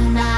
na